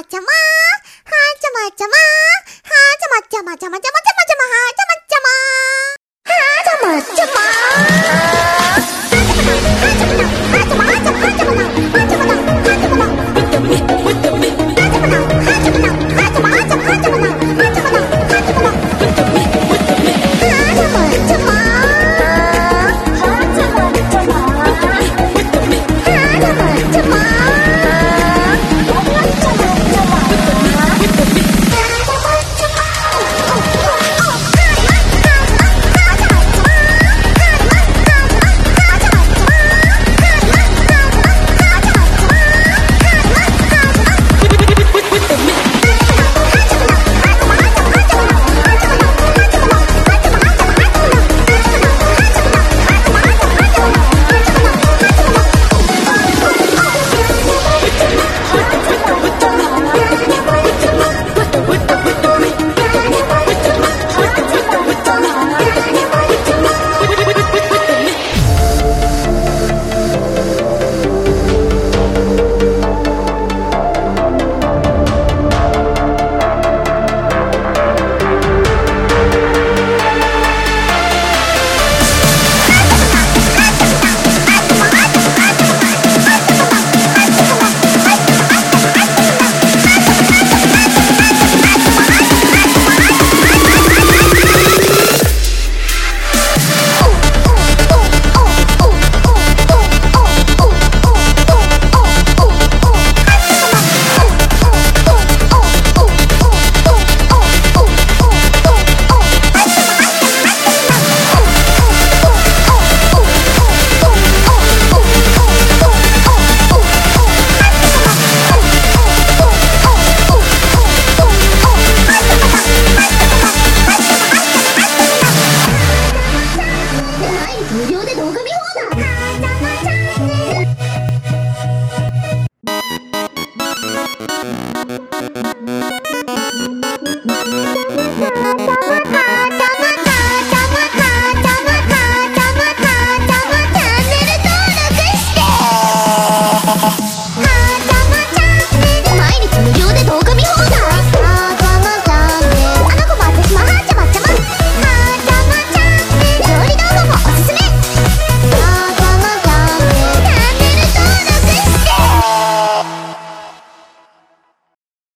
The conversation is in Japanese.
まちゃまー。はーちゃまちゃまー。